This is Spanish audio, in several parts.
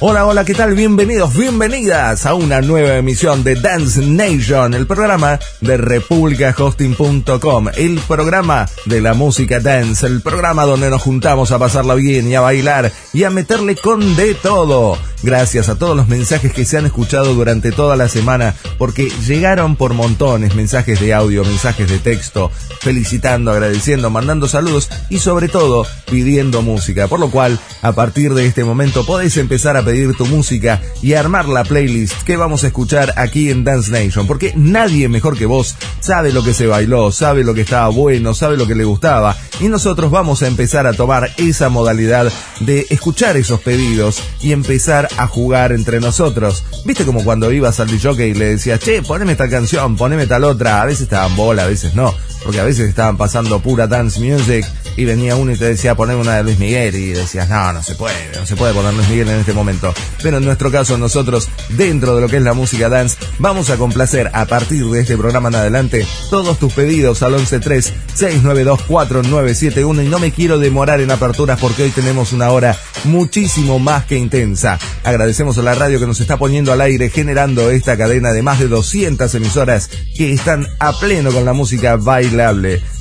Hola, hola, ¿qué tal? Bienvenidos, bienvenidas a una nueva emisión de Dance Nation, el programa de republicahosting.com, el programa de la música dance, el programa donde nos juntamos a pasarla bien y a bailar y a meterle con de todo. Gracias a todos los mensajes que se han escuchado durante toda la semana, porque llegaron por montones mensajes de audio, mensajes de texto, felicitando, agradeciendo, mandando saludos y sobre todo pidiendo música. Por lo cual, a partir de este momento podéis empezar a pedir tu música y armar la playlist que vamos a escuchar aquí en Dance Nation, porque nadie mejor que vos sabe lo que se bailó, sabe lo que estaba bueno, sabe lo que le gustaba, y nosotros vamos a empezar a tomar esa modalidad de escuchar esos pedidos y empezar a jugar entre nosotros. ¿Viste como cuando ibas al DJ y le decías, che, poneme esta canción, poneme tal otra? A veces estaban bola, a veces no porque a veces estaban pasando pura dance music y venía uno y te decía poner una de Luis Miguel y decías, no, no se puede, no se puede poner Luis Miguel en este momento. Pero en nuestro caso nosotros, dentro de lo que es la música dance, vamos a complacer a partir de este programa en adelante todos tus pedidos al 113-692-4971 y no me quiero demorar en aperturas porque hoy tenemos una hora muchísimo más que intensa. Agradecemos a la radio que nos está poniendo al aire generando esta cadena de más de 200 emisoras que están a pleno con la música baile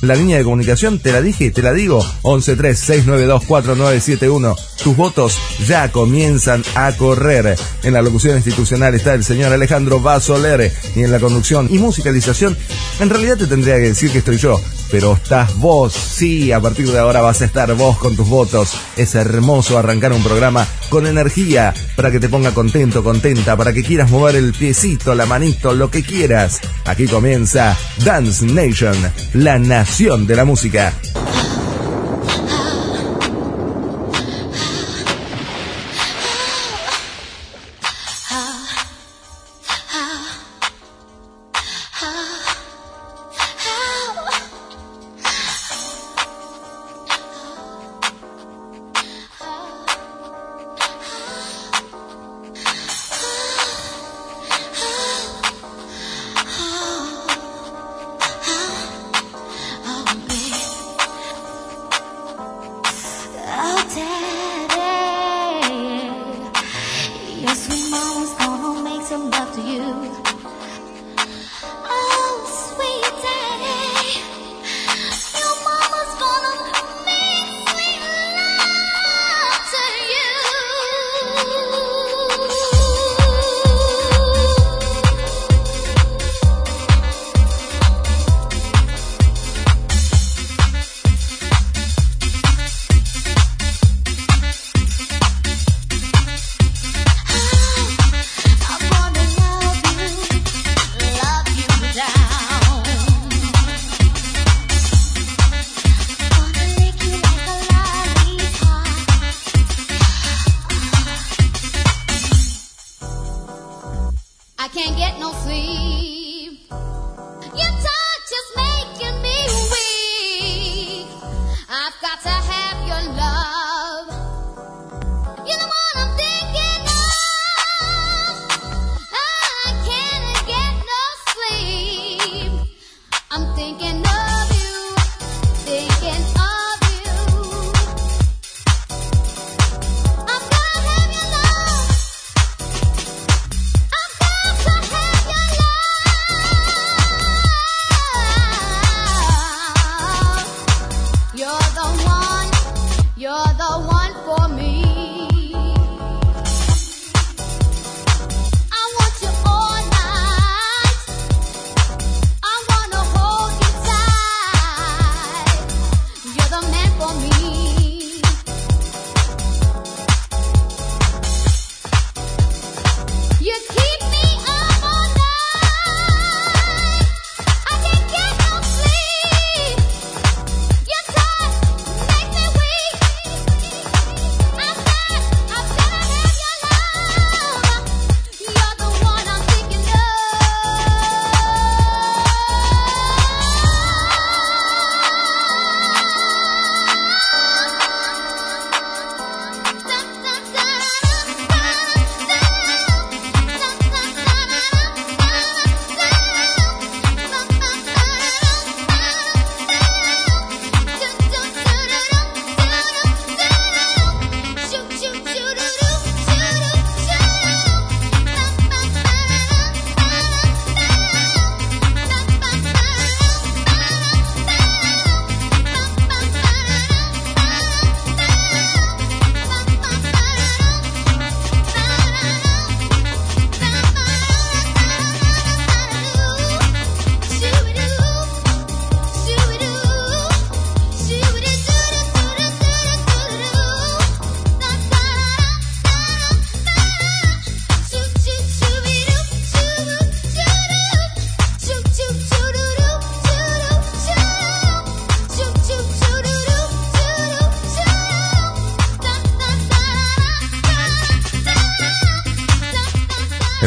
la línea de comunicación, te la dije, te la digo, 113-692-4971. Tus votos ya comienzan a correr. En la locución institucional está el señor Alejandro Basoler y en la conducción y musicalización, en realidad te tendría que decir que estoy yo, pero estás vos, sí, a partir de ahora vas a estar vos con tus votos. Es hermoso arrancar un programa con energía para que te ponga contento, contenta, para que quieras mover el piecito, la manito, lo que quieras. Aquí comienza Dance Nation, la nación de la música.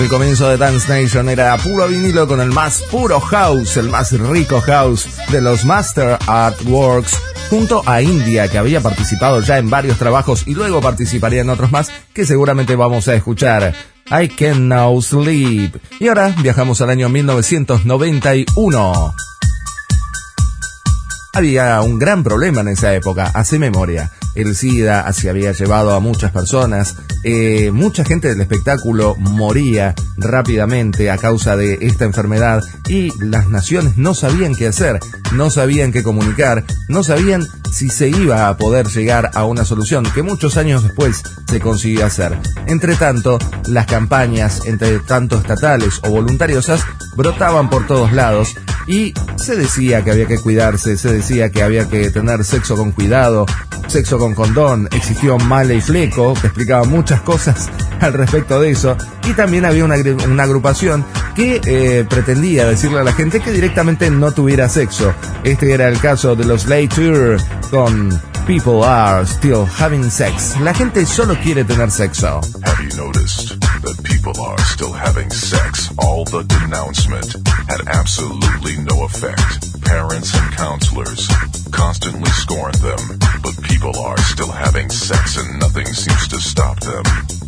El comienzo de Dance Nation era puro vinilo con el más puro house, el más rico house de los Master Artworks junto a India, que había participado ya en varios trabajos y luego participaría en otros más que seguramente vamos a escuchar. I Can Now Sleep. Y ahora viajamos al año 1991. Había un gran problema en esa época, hace memoria. El SIDA se había llevado a muchas personas, eh, mucha gente del espectáculo moría rápidamente a causa de esta enfermedad y las naciones no sabían qué hacer, no sabían qué comunicar, no sabían si se iba a poder llegar a una solución que muchos años después se consiguió hacer. Entre tanto, las campañas, entre tanto estatales o voluntariosas, brotaban por todos lados y se decía que había que cuidarse, se decía que había que tener sexo con cuidado, sexo con condón, existió Male y Fleco, que explicaba muchas cosas al respecto de eso, y también había una, agrupación que eh, pretendía decirle a la gente que directamente no tuviera sexo. Este era el caso de los Tour con People Are Still Having Sex. La gente solo quiere tener sexo. Have you noticed that people are still having sex? All the denouncement had absolutely no effect. Parents and counselors constantly scorn them, but people are still having sex and nothing seems to stop them.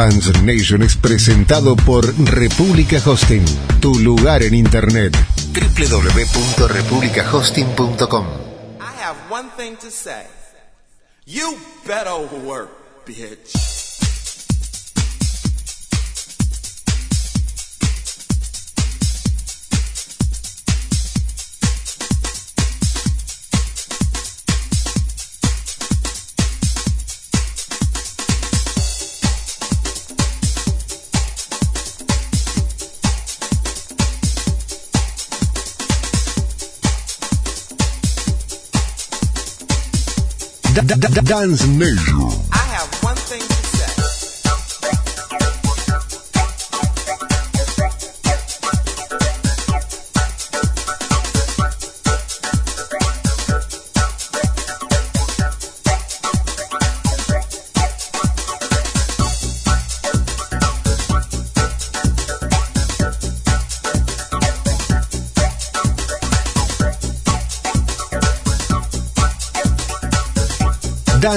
Dance Nation es presentado por República Hosting, tu lugar en Internet. www.republicahosting.com I have one thing to say. You better work, bitch. Dance Nation.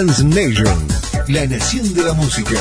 Dance Nation, la nación de la música.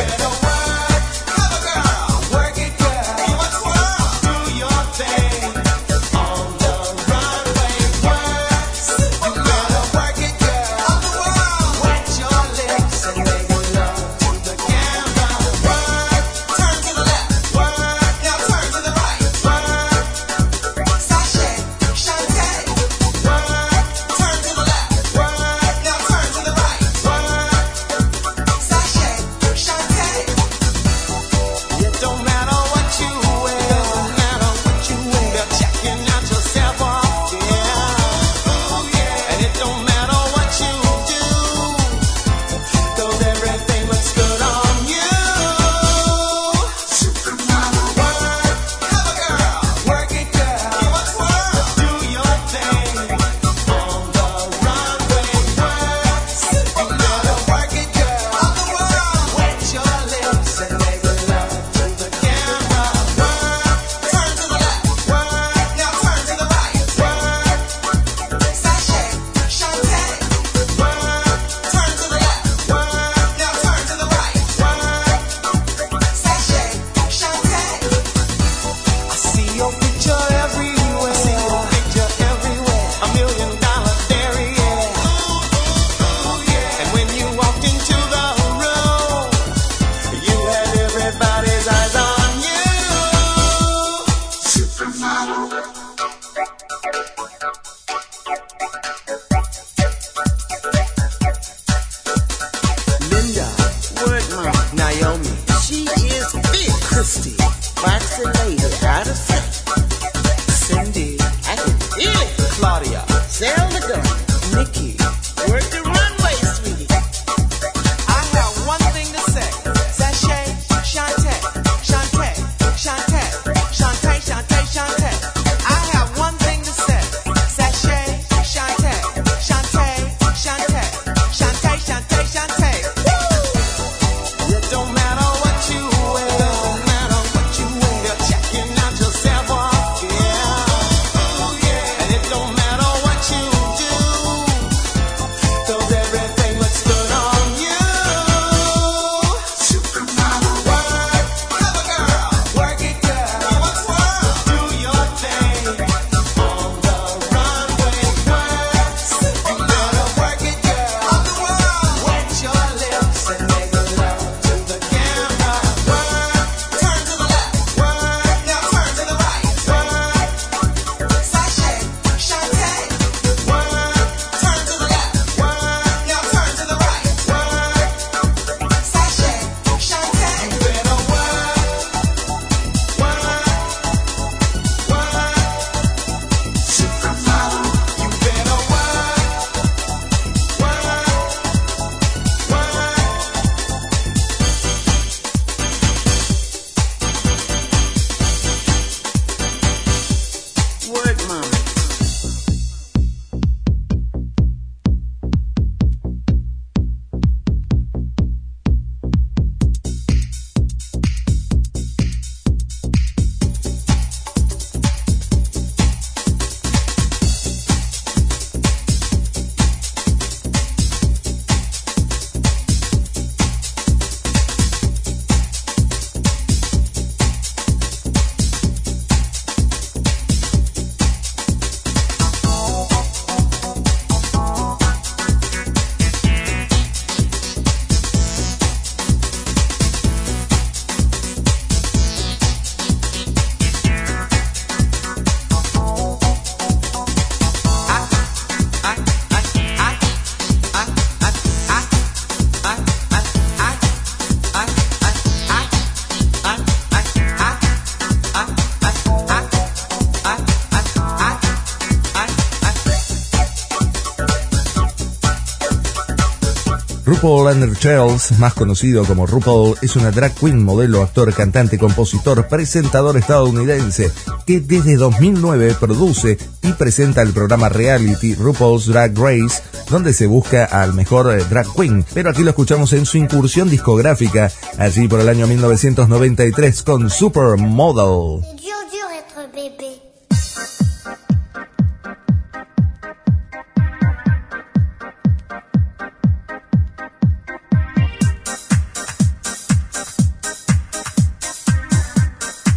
RuPaul Under Charles, más conocido como RuPaul, es una drag queen, modelo, actor, cantante, compositor, presentador estadounidense que desde 2009 produce y presenta el programa reality RuPaul's Drag Race, donde se busca al mejor eh, drag queen. Pero aquí lo escuchamos en su incursión discográfica, allí por el año 1993 con Supermodel.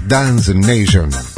Dance Nation.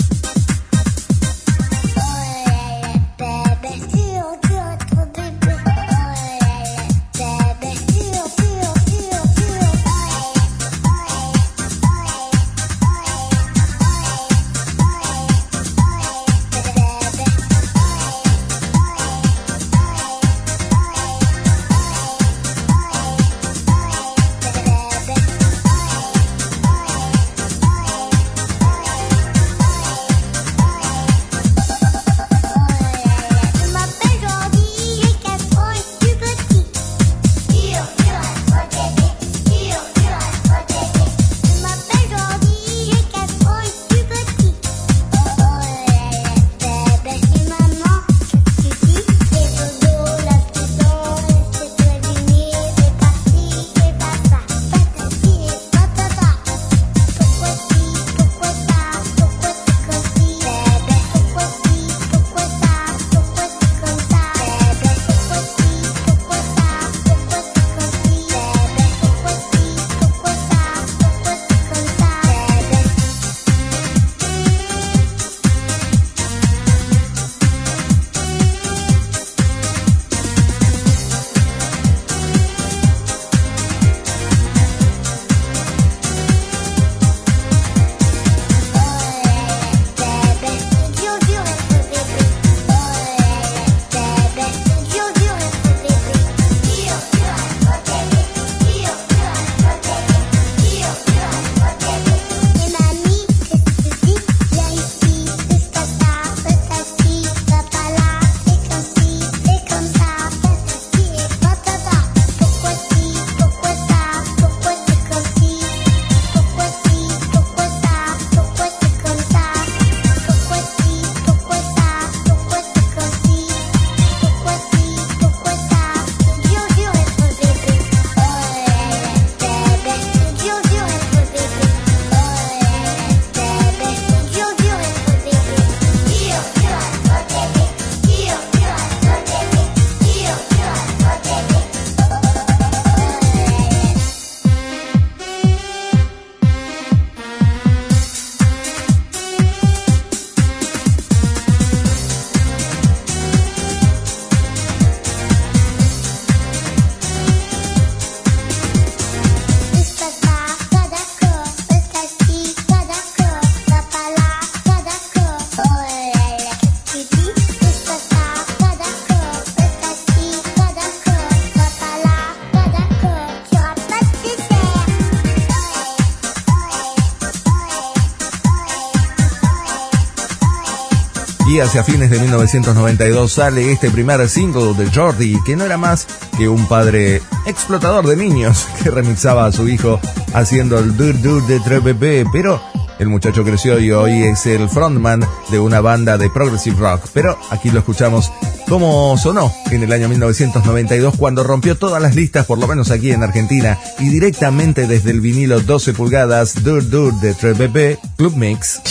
Hacia fines de 1992 sale este primer single de Jordi, que no era más que un padre explotador de niños que remixaba a su hijo haciendo el dur dur de Trepepe, pero el muchacho creció y hoy es el frontman de una banda de progressive rock. Pero aquí lo escuchamos como sonó en el año 1992 cuando rompió todas las listas, por lo menos aquí en Argentina, y directamente desde el vinilo 12 pulgadas Dur Dur de Trepepe, Club Mix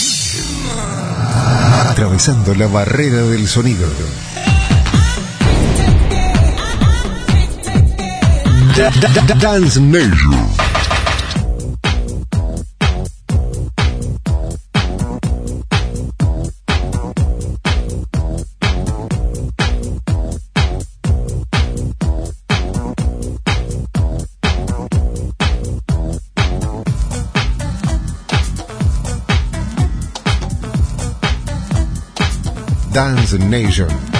atravesando la barrera del sonido. Dance Nation. Y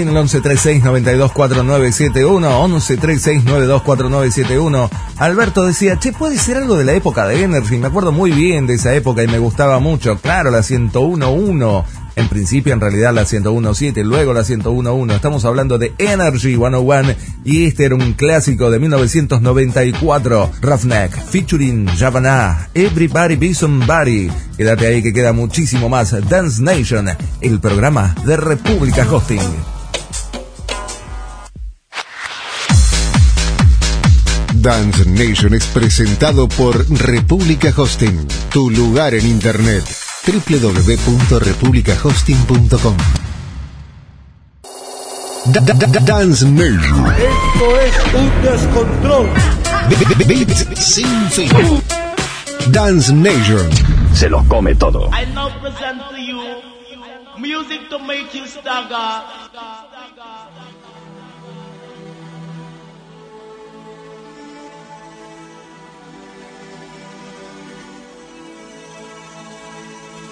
en el 1136924971, 1136924971. Alberto decía, che, puede ser algo de la época de Energy, me acuerdo muy bien de esa época y me gustaba mucho. Claro, la 1011 en principio, en realidad, la 101.7, luego la 101.1. Estamos hablando de Energy 101 y este era un clásico de 1994. Roughneck, featuring Javana, Everybody Be Somebody. Quédate ahí que queda muchísimo más. Dance Nation, el programa de República Hosting. Dance Nation es presentado por República Hosting, tu lugar en Internet www.republicahosting.com. Dance Nation. Esto es un descontrol. Sin fin. Dance Nation. Se los come todo. I now present to you music to make you stagger.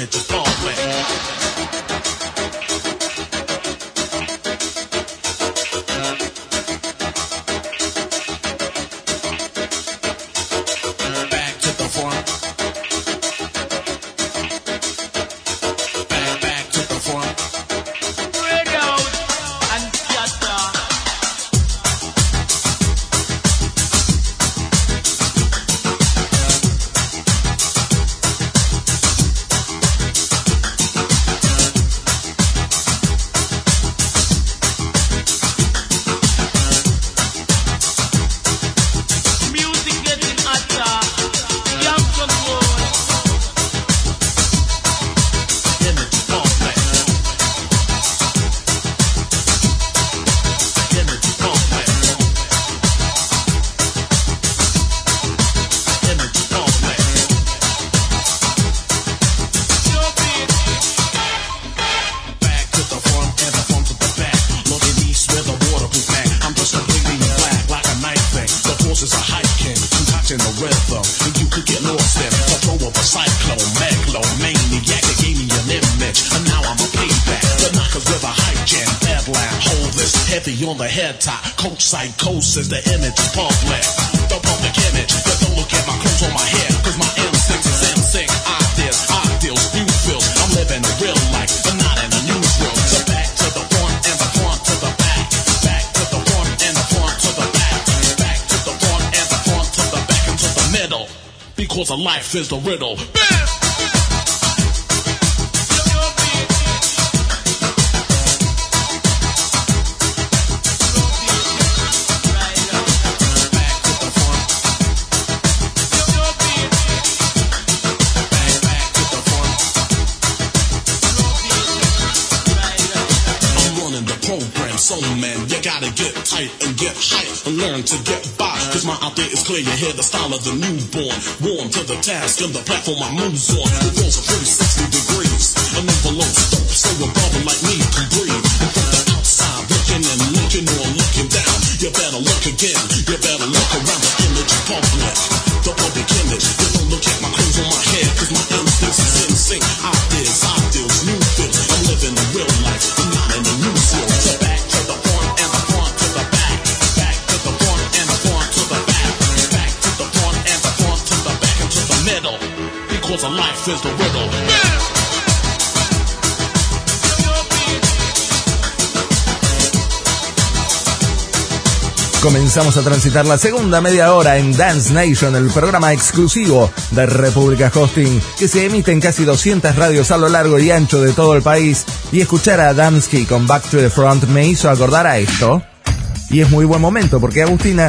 and just gone. Psychosis, the image is public. The public image, but don't look at my clothes on my head. Cause my instincts is instinct. Ideas, ideals, new feels. I'm living a real life, but not in a newsreel. So back to the front and the front to the back. Back to the front and the front to the back. Back to the front and the front to the back and to the middle. Because of life is the riddle. So man, you gotta get tight and get hype and learn to get by. Cause my idea is clear, you hear the style of the newborn. Warm to the task and the platform I moves on. Revolves a 360 degrees. An envelope dope, so a brother like me can breathe. And from the outside, looking and looking or looking down. You better look again, you better look around the image. Public Comenzamos a transitar la segunda media hora en Dance Nation, el programa exclusivo de República Hosting, que se emite en casi 200 radios a lo largo y ancho de todo el país. Y escuchar a Adamski con Back to the Front me hizo acordar a esto. Y es muy buen momento porque Agustina,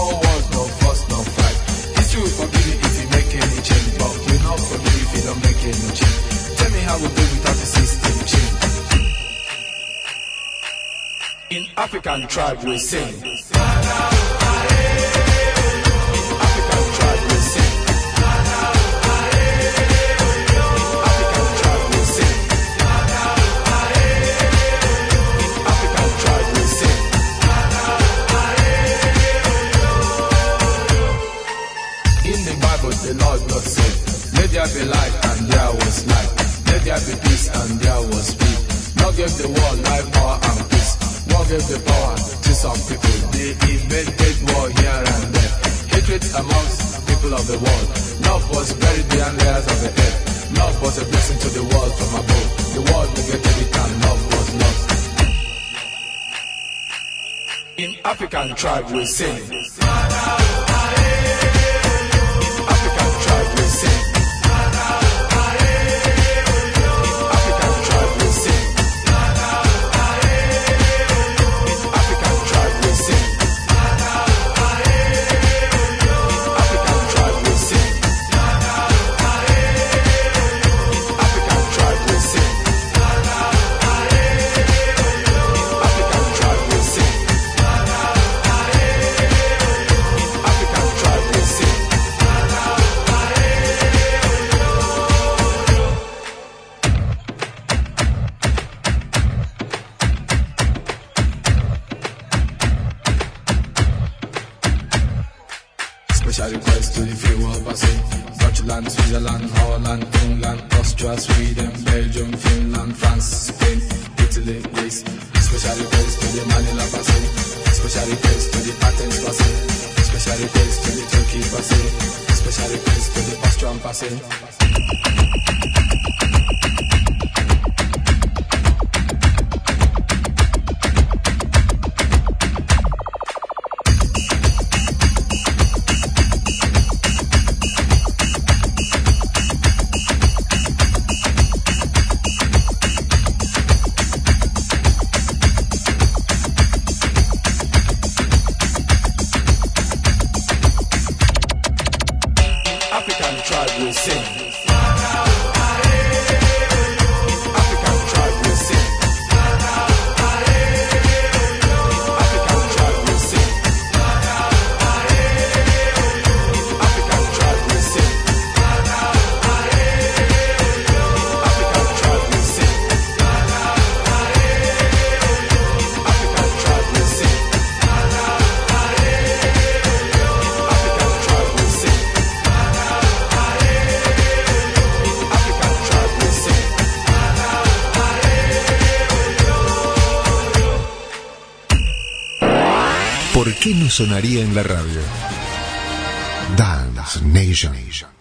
more wars, no fuss, no fight. Will forgive if you change, but not if you change. Tell me how we do without system. In African we sing. give the power to some people. They invented war here and there. Hatred amongst people of the world. Love was buried beyond the layers of the earth. Love was a blessing to the world from above. The world neglected it and love was lost. In African tribe we sing. Special request to the free world passing. Dutchland, Switzerland, Holland, England, Austria, Sweden, Belgium, Finland, France, Spain, Italy, Greece. Special request to the Manila passing. Special request to the Athens passing. Special request to the Turkey passing. Special request to the Austrian passing. sonaría en la radio. Dance Nation.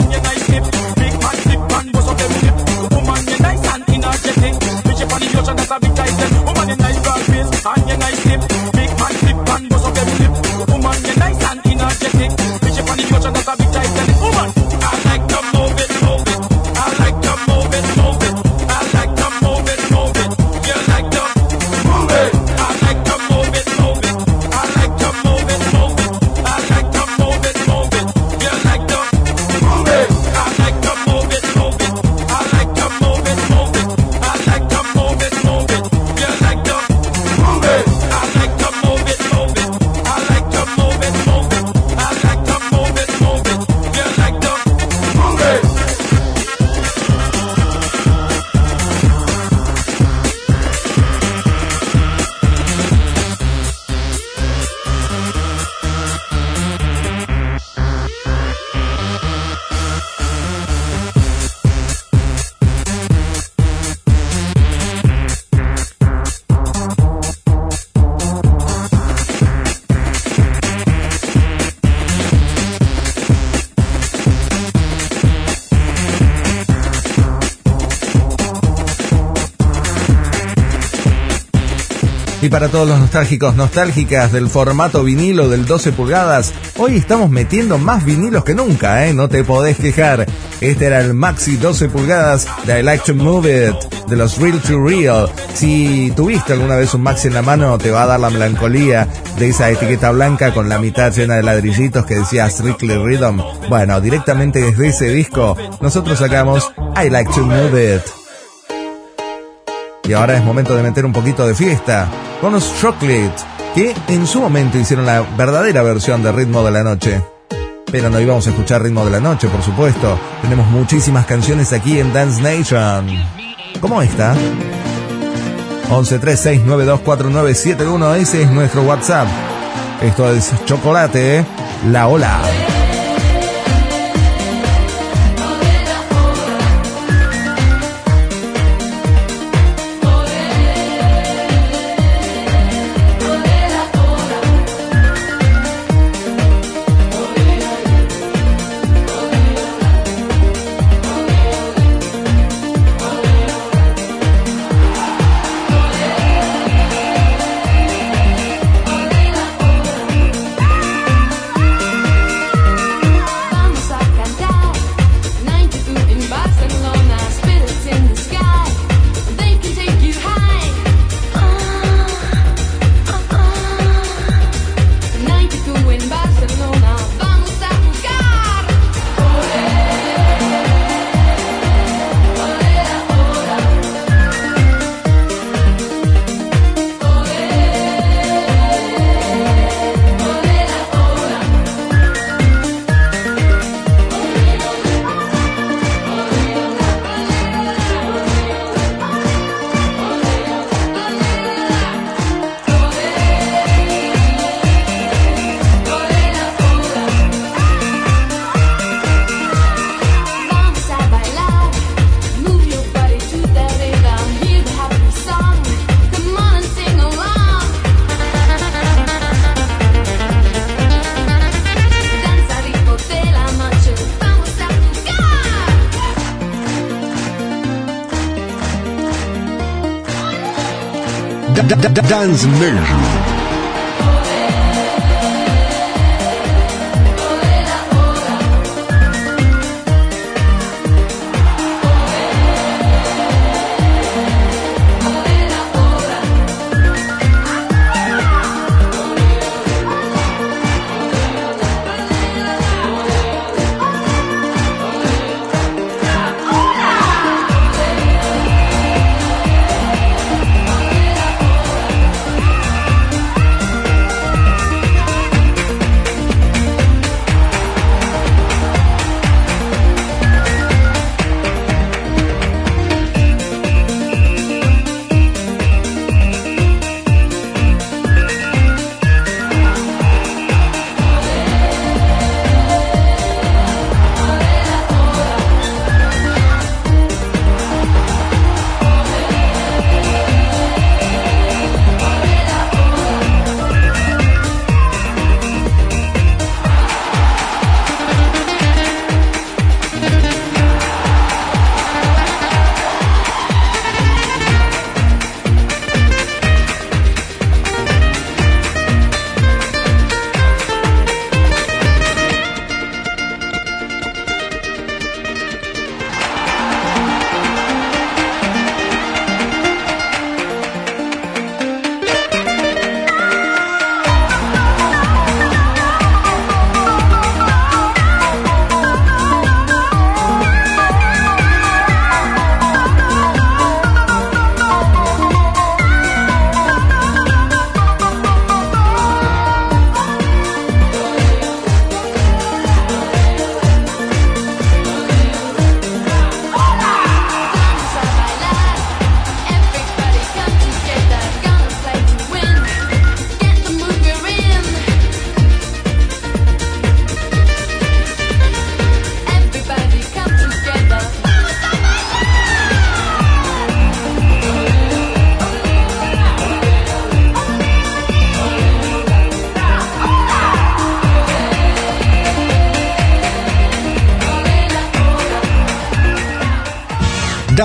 on. para todos los nostálgicos, nostálgicas del formato vinilo del 12 pulgadas, hoy estamos metiendo más vinilos que nunca, ¿eh? No te podés quejar. Este era el maxi 12 pulgadas de I Like to Move It, de los Real to Real. Si tuviste alguna vez un maxi en la mano, te va a dar la melancolía de esa etiqueta blanca con la mitad llena de ladrillitos que decía Strictly Rhythm. Bueno, directamente desde ese disco, nosotros sacamos I Like to Move It. Y ahora es momento de meter un poquito de fiesta con los Chocolate, que en su momento hicieron la verdadera versión de Ritmo de la Noche. Pero no íbamos a escuchar Ritmo de la Noche, por supuesto. Tenemos muchísimas canciones aquí en Dance Nation. ¿Cómo está? 1136924971, ese es nuestro WhatsApp. Esto es Chocolate, la ola. Dance Nation.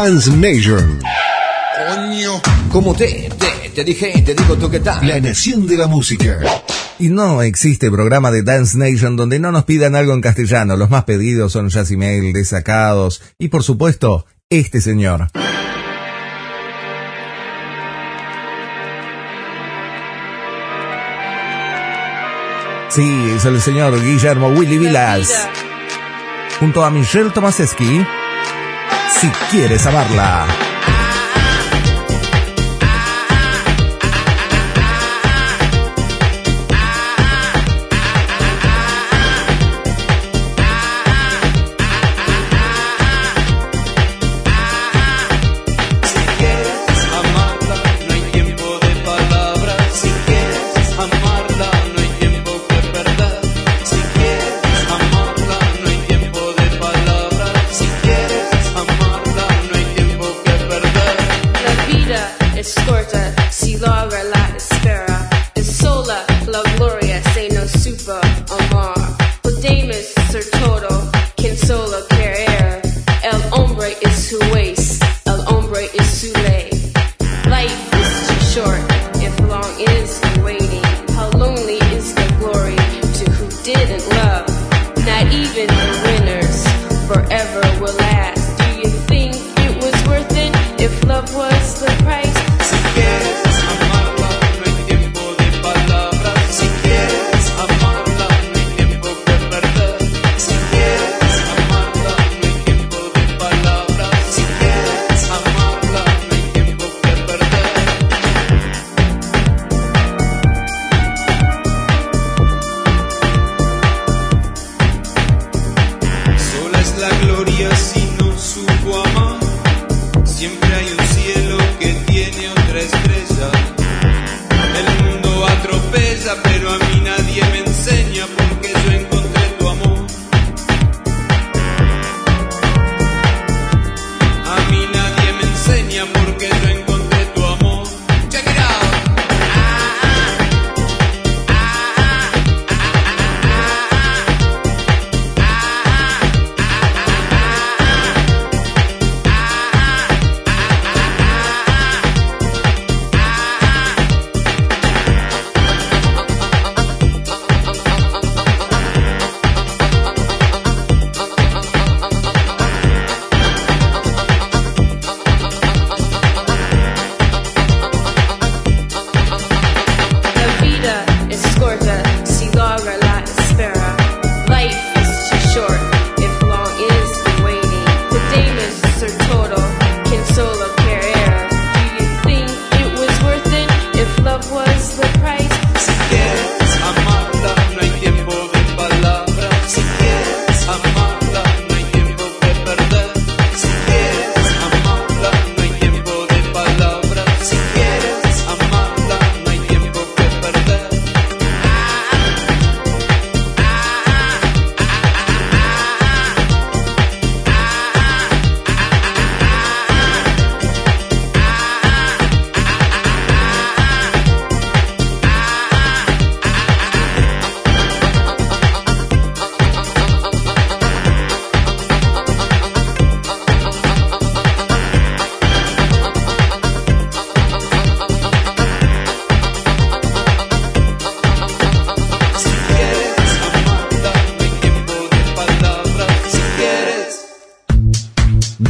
Dance Nation. Coño. Como te, te, te dije, te digo tú qué tal. La nación de la música. Y no existe programa de Dance Nation donde no nos pidan algo en castellano. Los más pedidos son Yacimail, Desacados y por supuesto, este señor. Sí, es el señor Guillermo Willy Vilas. Junto a Michelle Tomaseski si quieres amarla.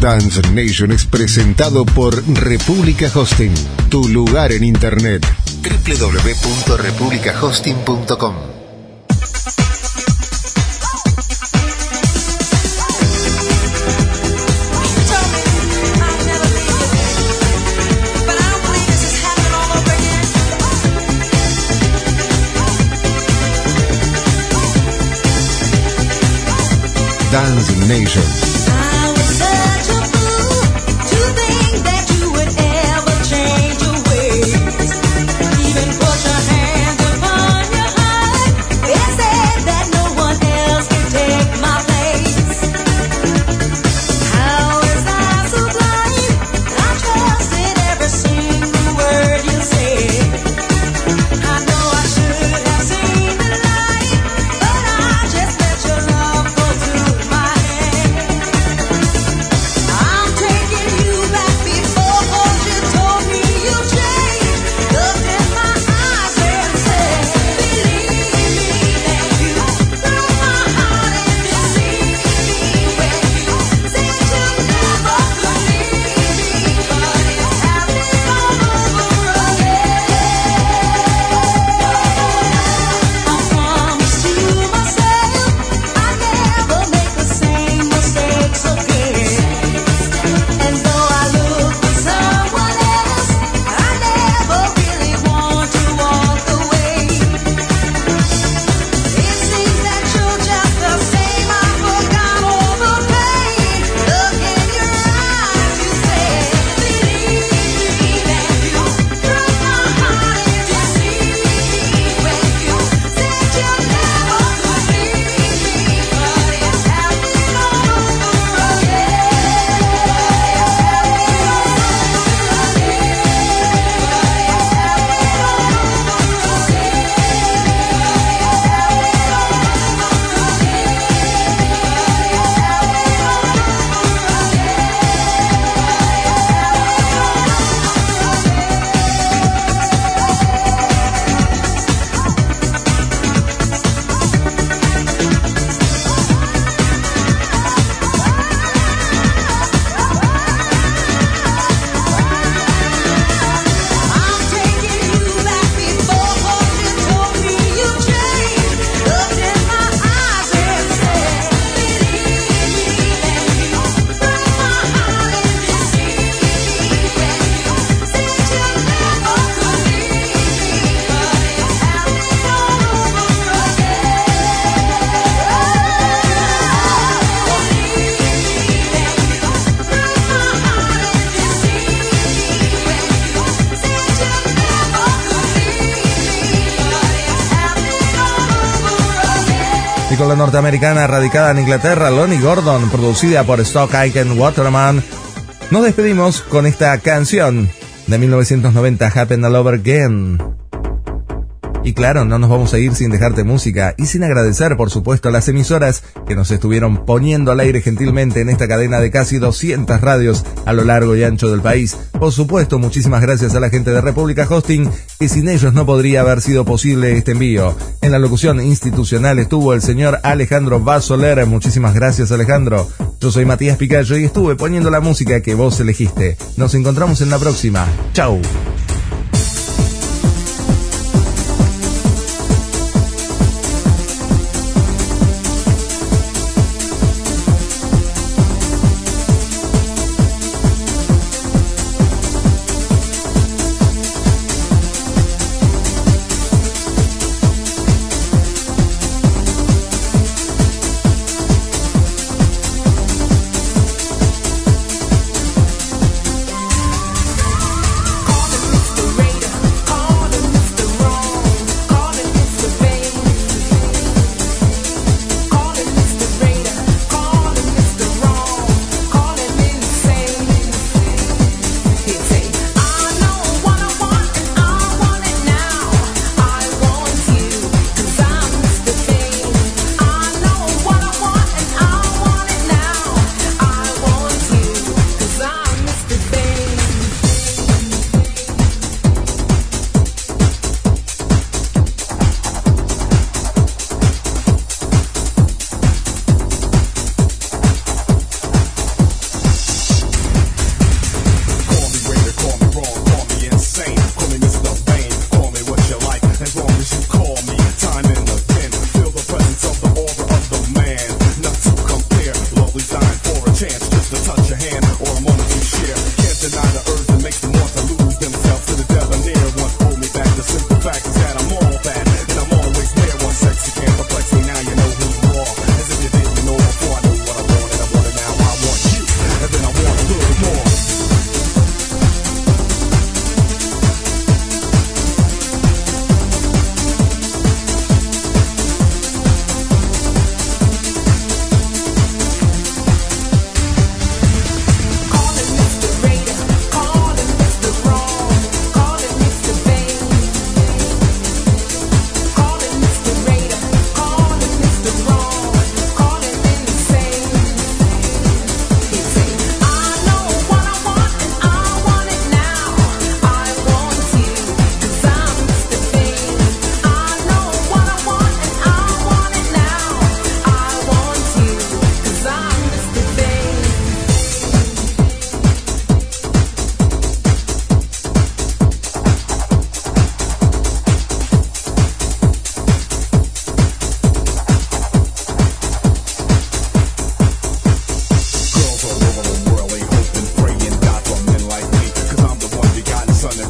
Dance Nation es presentado por República Hosting, tu lugar en Internet. www.republicahosting.com Dance Nation norteamericana radicada en Inglaterra, Lonnie Gordon, producida por Stock Aiken Waterman, nos despedimos con esta canción de 1990, Happen All Over Again. Y claro, no nos vamos a ir sin dejarte música y sin agradecer, por supuesto, a las emisoras que nos estuvieron poniendo al aire gentilmente en esta cadena de casi 200 radios a lo largo y ancho del país. Por supuesto, muchísimas gracias a la gente de República Hosting, y sin ellos no podría haber sido posible este envío. En la locución institucional estuvo el señor Alejandro Basoler. Muchísimas gracias, Alejandro. Yo soy Matías Picayo y estuve poniendo la música que vos elegiste. Nos encontramos en la próxima. Chau.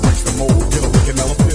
Break the mold. Get a wicked mellow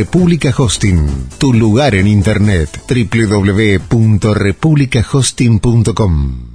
República Hosting, tu lugar en Internet, www.republicahosting.com.